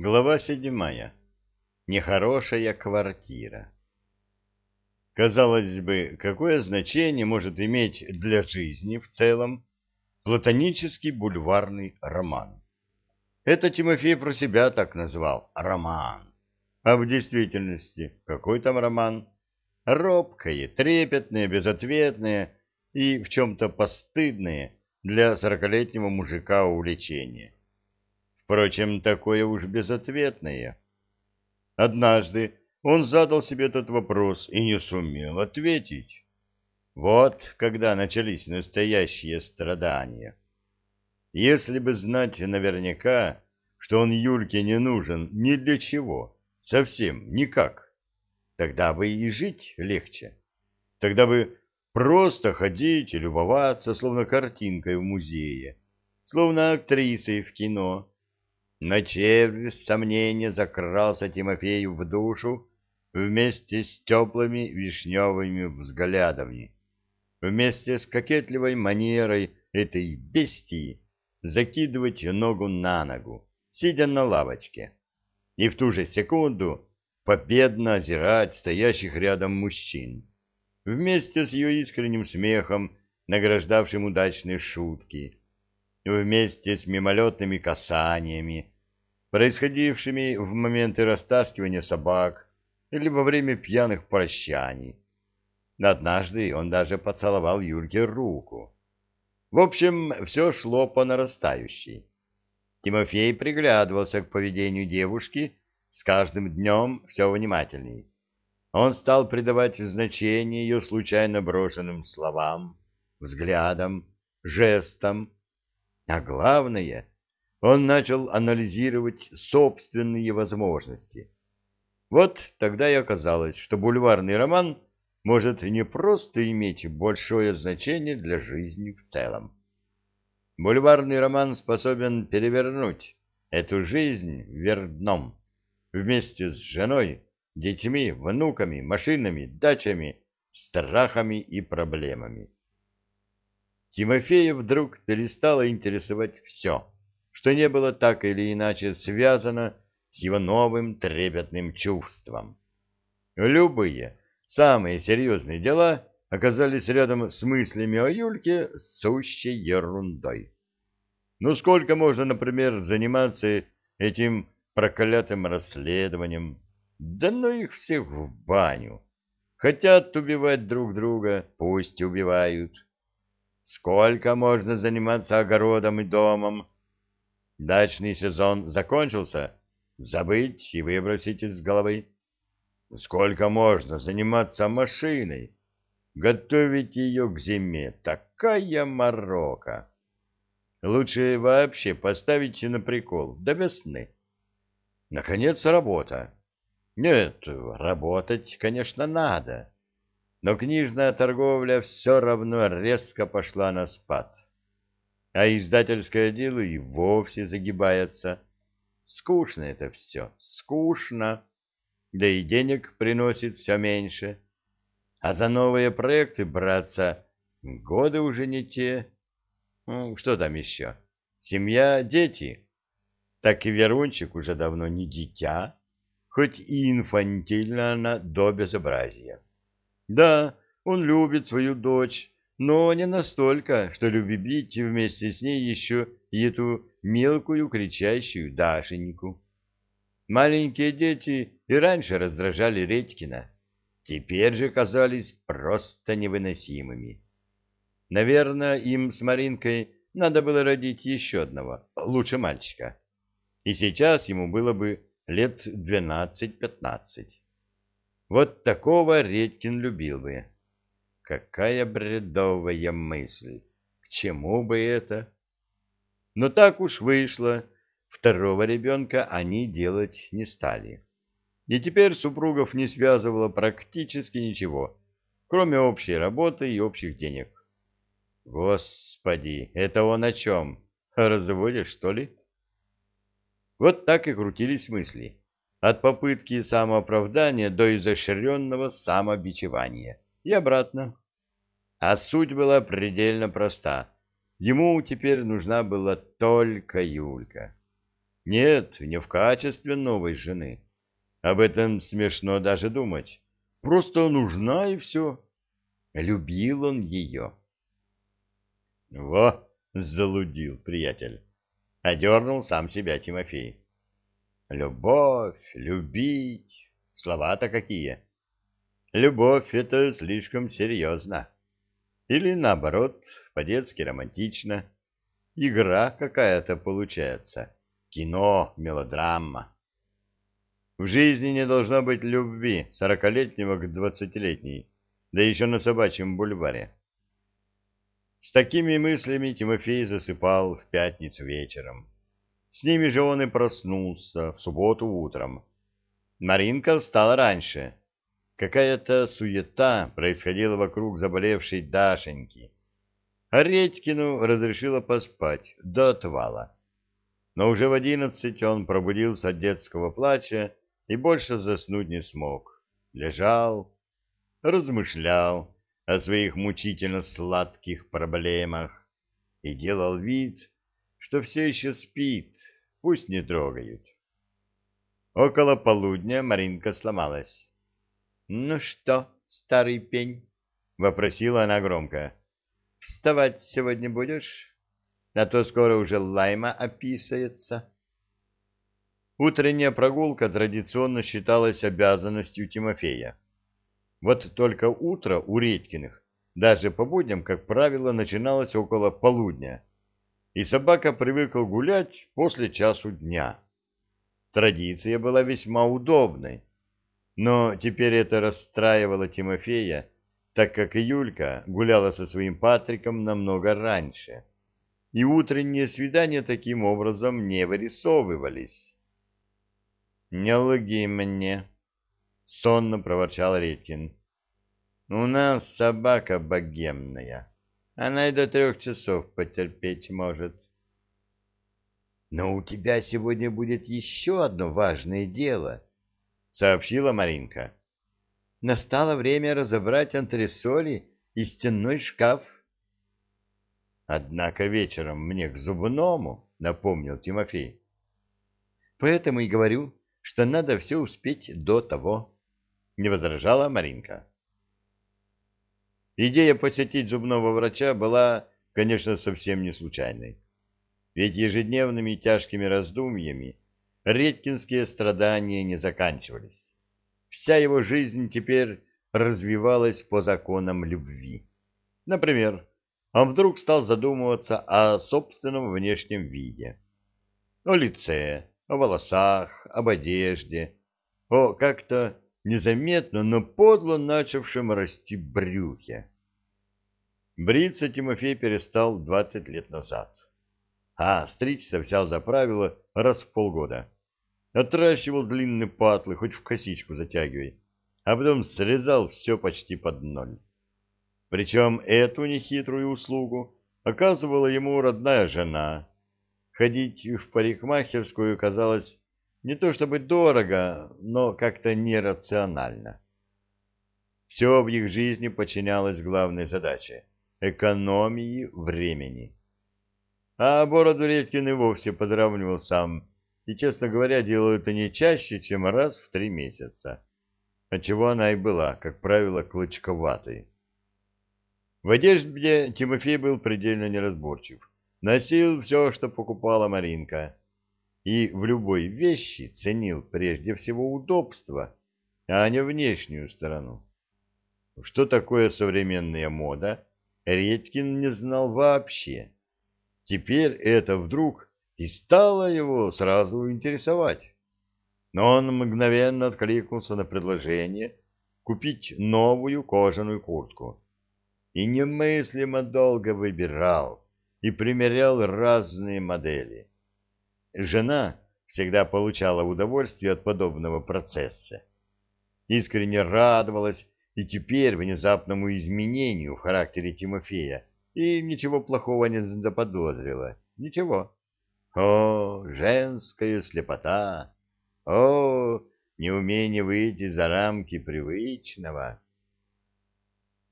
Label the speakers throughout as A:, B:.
A: Глава седьмая. Нехорошая квартира. Казалось бы, какое значение может иметь для жизни в целом платонический бульварный роман? Это Тимофей про себя так назвал – роман. А в действительности какой там роман? Робкое, трепетное, безответное и в чем-то постыдное для сорокалетнего мужика увлечение. Впрочем, такое уж безответное. Однажды он задал себе этот вопрос и не сумел ответить. Вот когда начались настоящие страдания. Если бы знать наверняка, что он Юльке не нужен ни для чего, совсем никак, тогда бы и жить легче. Тогда бы просто ходить и любоваться, словно картинкой в музее, словно актрисой в кино, но червь сомнения закрался Тимофею в душу вместе с теплыми вишневыми взглядами, вместе с кокетливой манерой этой бестии закидывать ногу на ногу, сидя на лавочке, и в ту же секунду победно озирать стоящих рядом мужчин, вместе с ее искренним смехом, награждавшим удачные шутки, вместе с мимолетными касаниями, происходившими в моменты растаскивания собак или во время пьяных прощаний. Однажды он даже поцеловал Юльке руку. В общем, все шло по нарастающей. Тимофей приглядывался к поведению девушки с каждым днем все внимательней. Он стал придавать значение ее случайно брошенным словам, взглядам, жестам, а главное, он начал анализировать собственные возможности. Вот тогда и оказалось, что бульварный роман может не просто иметь большое значение для жизни в целом. Бульварный роман способен перевернуть эту жизнь вверх дном, вместе с женой, детьми, внуками, машинами, дачами, страхами и проблемами. Тимофея вдруг перестало интересовать все, что не было так или иначе связано с его новым трепетным чувством. Любые, самые серьезные дела оказались рядом с мыслями о Юльке сущей ерундой. Ну сколько можно, например, заниматься этим проклятым расследованием? Да ну их всех в баню. Хотят убивать друг друга, пусть убивают. Сколько можно заниматься огородом и домом? Дачный сезон закончился? Забыть и выбросить из головы. Сколько можно заниматься машиной? Готовить ее к зиме. Такая морока. Лучше вообще поставить на прикол до весны. Наконец, работа. Нет, работать, конечно, надо но книжная торговля все равно резко пошла на спад. А издательское дело и вовсе загибается. Скучно это все, скучно. Да и денег приносит все меньше. А за новые проекты браться годы уже не те. Ну, что там еще? Семья, дети. Так и Верунчик уже давно не дитя, хоть и инфантильна она до безобразия. Да, он любит свою дочь, но не настолько, что любить вместе с ней еще и эту мелкую кричащую Дашеньку. Маленькие дети и раньше раздражали Редькина, теперь же казались просто невыносимыми. Наверное, им с Маринкой надо было родить еще одного, лучше мальчика. И сейчас ему было бы лет двенадцать-пятнадцать. Вот такого Редькин любил бы. Какая бредовая мысль! К чему бы это? Но так уж вышло. Второго ребенка они делать не стали. И теперь супругов не связывало практически ничего, кроме общей работы и общих денег. Господи, это он о чем? О разводе, что ли? Вот так и крутились мысли от попытки самооправдания до изощренного самобичевания и обратно. А суть была предельно проста. Ему теперь нужна была только Юлька. Нет, не в качестве новой жены. Об этом смешно даже думать. Просто нужна и все. Любил он ее. Во, залудил приятель. Одернул сам себя Тимофей. Любовь, любить, слова-то какие. Любовь — это слишком серьезно. Или, наоборот, по-детски романтично. Игра какая-то получается. Кино, мелодрама. В жизни не должно быть любви сорокалетнего к двадцатилетней, да еще на собачьем бульваре. С такими мыслями Тимофей засыпал в пятницу вечером. С ними же он и проснулся в субботу утром. Маринка встала раньше. Какая-то суета происходила вокруг заболевшей Дашеньки. А Редькину разрешила поспать до отвала. Но уже в одиннадцать он пробудился от детского плача и больше заснуть не смог. Лежал, размышлял о своих мучительно сладких проблемах и делал вид, что все еще спит, пусть не трогают. Около полудня Маринка сломалась. — Ну что, старый пень? — вопросила она громко. — Вставать сегодня будешь? А то скоро уже лайма описается. Утренняя прогулка традиционно считалась обязанностью Тимофея. Вот только утро у Редькиных, даже по будням, как правило, начиналось около полудня, и собака привыкла гулять после часу дня. Традиция была весьма удобной, но теперь это расстраивало Тимофея, так как Юлька гуляла со своим Патриком намного раньше, и утренние свидания таким образом не вырисовывались. «Не лги мне!» — сонно проворчал Редькин. «У нас собака богемная. Она и до трех часов потерпеть может». «Но у тебя сегодня будет еще одно важное дело», — сообщила Маринка. «Настало время разобрать антресоли и стенной шкаф». «Однако вечером мне к зубному», — напомнил Тимофей. «Поэтому и говорю, что надо все успеть до того» не возражала Маринка. Идея посетить зубного врача была, конечно, совсем не случайной. Ведь ежедневными тяжкими раздумьями редкинские страдания не заканчивались. Вся его жизнь теперь развивалась по законам любви. Например, он вдруг стал задумываться о собственном внешнем виде, о лице, о волосах, об одежде, о как-то незаметно, но подло начавшем расти брюхе. Бриться Тимофей перестал двадцать лет назад, а стричься взял за правило раз в полгода. Отращивал длинные патлы, хоть в косичку затягивай, а потом срезал все почти под ноль. Причем эту нехитрую услугу оказывала ему родная жена. Ходить в парикмахерскую казалось не то чтобы дорого, но как-то нерационально. Все в их жизни подчинялось главной задаче — экономии времени. А бороду Редькин и вовсе подравнивал сам, и, честно говоря, делал это не чаще, чем раз в три месяца, отчего она и была, как правило, клочковатой. В одежде Тимофей был предельно неразборчив. Носил все, что покупала Маринка, и в любой вещи ценил прежде всего удобство, а не внешнюю сторону. Что такое современная мода, Редькин не знал вообще. Теперь это вдруг и стало его сразу интересовать. Но он мгновенно откликнулся на предложение купить новую кожаную куртку. И немыслимо долго выбирал и примерял разные модели Жена всегда получала удовольствие от подобного процесса. Искренне радовалась и теперь внезапному изменению в характере Тимофея и ничего плохого не заподозрила. Ничего. О, женская слепота! О, неумение выйти за рамки привычного!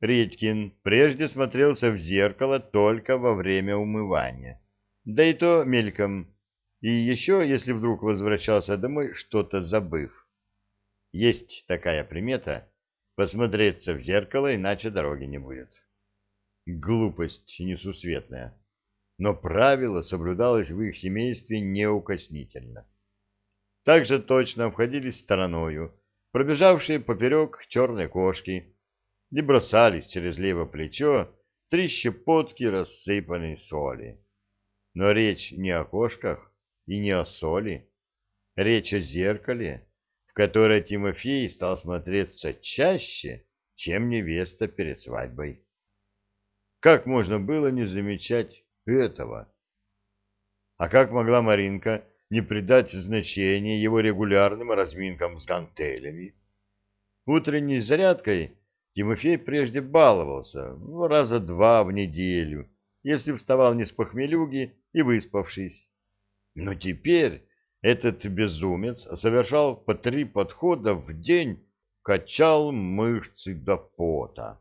A: Редькин прежде смотрелся в зеркало только во время умывания. Да и то мельком и еще, если вдруг возвращался домой, что-то забыв. Есть такая примета — посмотреться в зеркало, иначе дороги не будет. Глупость несусветная. Но правило соблюдалось в их семействе неукоснительно. Также точно обходились стороною, пробежавшие поперек черной кошки, и бросались через левое плечо три щепотки рассыпанной соли. Но речь не о кошках и не о соли. Речь о зеркале, в которое Тимофей стал смотреться чаще, чем невеста перед свадьбой. Как можно было не замечать этого? А как могла Маринка не придать значения его регулярным разминкам с гантелями? Утренней зарядкой Тимофей прежде баловался ну, раза два в неделю, если вставал не с похмелюги и выспавшись. Но теперь этот безумец совершал по три подхода в день, качал мышцы до пота.